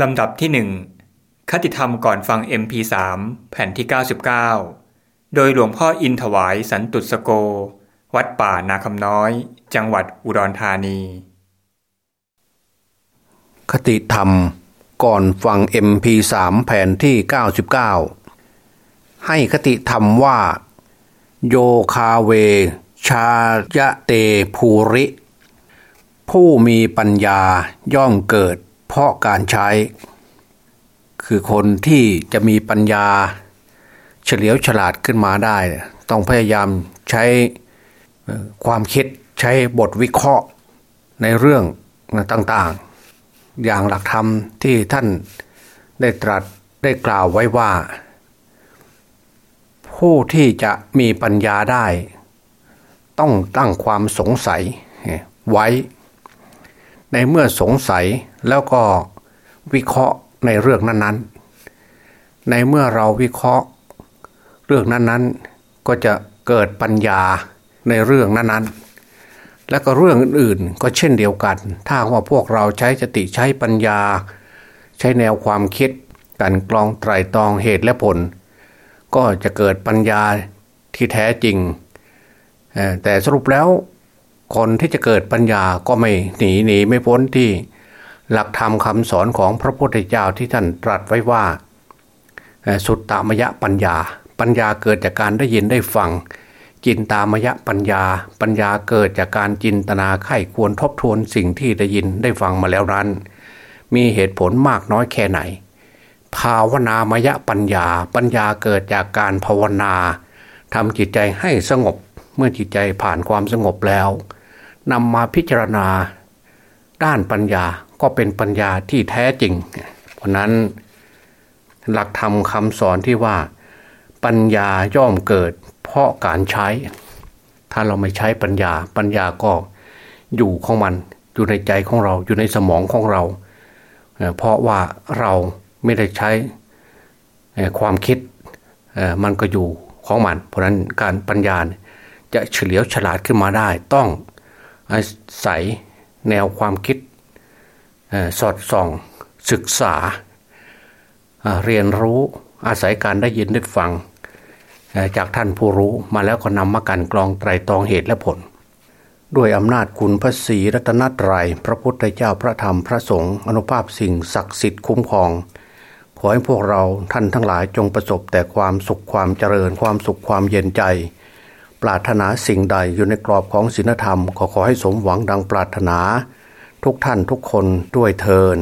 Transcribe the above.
ลำดับที่หนึ่งคติธรรมก่อนฟัง MP3 แผ่นที่ 99 โดยหลวงพ่ออินถวายสันตุสโก วัดป่านาคำน้อย จังหวัดอุดรธานี คติธรรมก่อนฟัง MP3 แผ่นที่ 99 ให้คติธรรมว่า โยคาเว ชายะเตภูริ ผู้มีปัญญาย่อมเกิด พราะการใช้ คือคนที่จะมีปัญญาเฉลียวฉลาดขึ้นมาได้ ต้องพยายามใช้ความคิดใช้บทวิเคราะห์ในเรื่องต่างๆ อย่างหลักธรรมที่ท่านได้ตรัสได้กล่าวไว้ว่า ผู้ที่จะมีปัญญาได้ ต้องตั้งความสงสัยไว้ ในเมื่อสงสัยแล้วก็วิเคราะห์ในเรื่องนั้นๆ ในเมื่อเราวิเคราะห์ เรื่องนั้นๆก็จะเกิดปัญญาในเรื่องนั้นๆ และก็เรื่องอื่นๆ ก็เช่นเดียวกัน ถ้าว่าพวกเราใช้สติใช้ปัญญา ใช้แนวความคิดกันกรองไตรตรองเหตุและผล ก็จะเกิดปัญญาที่แท้จริง แต่สรุปแล้ว คนที่จะเกิดปัญญาก็ไม่หนีหนีไม่พ้นที่ หลักธรรมคำสอนของพระพุทธเจ้าที่ท่านตรัสไว้ว่า สุตตามยะปัญญา ปัญญาเกิดจากการได้ยินได้ฟัง จินตามยะปัญญา ปัญญาเกิดจากการจินตนาไข้ควรทบทวนสิ่งที่ได้ยินได้ฟังมาแล้วนั้น มีเหตุผลมากน้อยแค่ไหน ภาวนามยะปัญญา ปัญญาเกิดจากการภาวนาทำจิตใจให้สงบเมื่อจิตใจผ่านความสงบแล้ว นำมาพิจารณา ด้านปัญญาก็เป็นปัญญาที่แท้จริง เพราะนั้นหลักธรรมคำสอนที่ว่า ปัญญาย่อมเกิด เพราะการใช้ ถ้าเราไม่ใช้ปัญญา ปัญญาก็อยู่ของมัน อยู่ในใจของเราอยู่ในสมองของเรา เพราะว่าเราไม่ได้ใช้ความคิดมันก็อยู่ของมัน เพราะนั้นการปัญญาจะเฉลียวฉลาดขึ้นมาได้ต้อง อาศัยแนวความคิดสอดส่องศึกษาเรียนรู้อาศัยการได้ยินได้ฟังจากท่านผู้รู้มาแล้วก็นำมากันกรองไตรตรองเหตุและผล ด้วยอำนาจคุณพระศรีรัตนตรยัยพระพุทธเจ้าพระธรรมพระสงฆ์อนุภาพสิ่งศักดิ์สิทธิ์คุ้มครอง ขอให้พวกเราท่านทั้งหลายจงประสบแต่ความสุขความเจริญความสุขความเย็นใจ ปรารถนาสิ่งใดอยู่ในกรอบของศีลธรรม ขอขอให้สมหวังดังปรารถนา ทุกท่านทุกคนด้วยเทิน